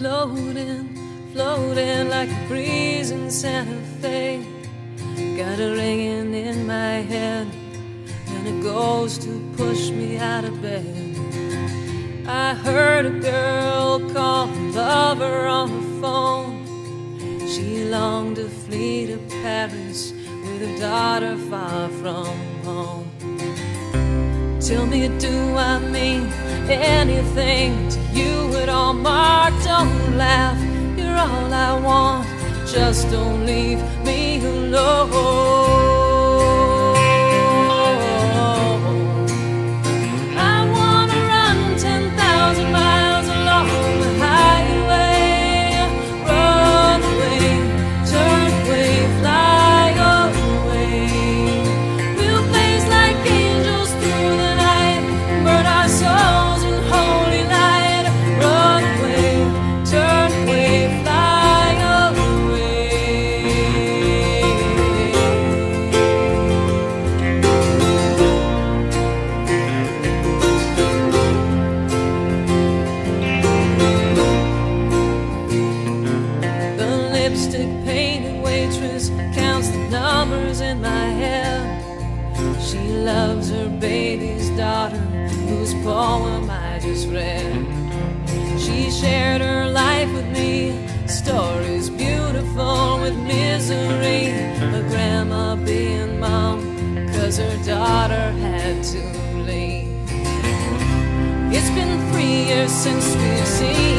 floating, floating like a breeze in Santa Fe. Got a ringing in my head, and it goes to push me out of bed. I heard a girl call a lover on the phone. She longed to flee to Paris with her daughter far from home. Tell me, do I mean anything Don't laugh. You're all I want. Just don't leave me alone. Daughter, whose poem I just read. She shared her life with me, stories beautiful with misery. A grandma being mom, cause her daughter had to leave. It's been three years since we've seen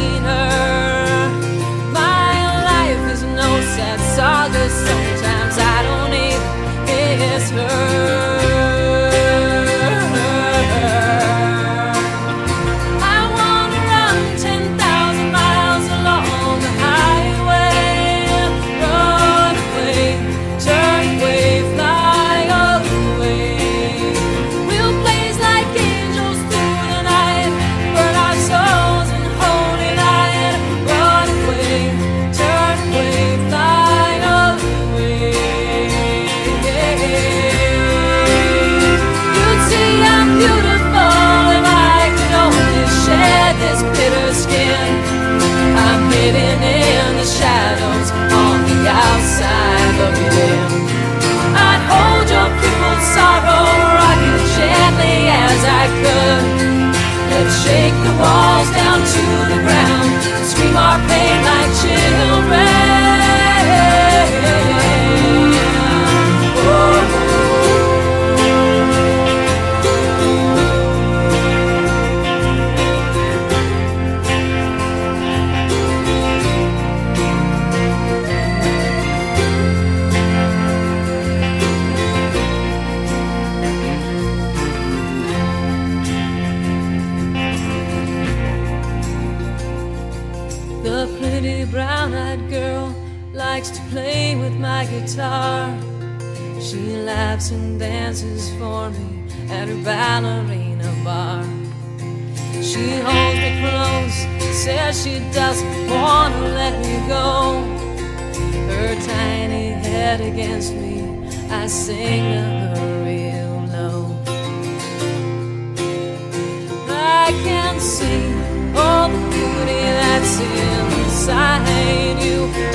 Shake the walls down to the ground, likes to play with my guitar. She laughs and dances for me at her ballerina bar. She holds me close, says she doesn't want to let me go. Her tiny head against me, I sing to her real low. I can see all the beauty that's inside you.